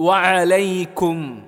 وعليكم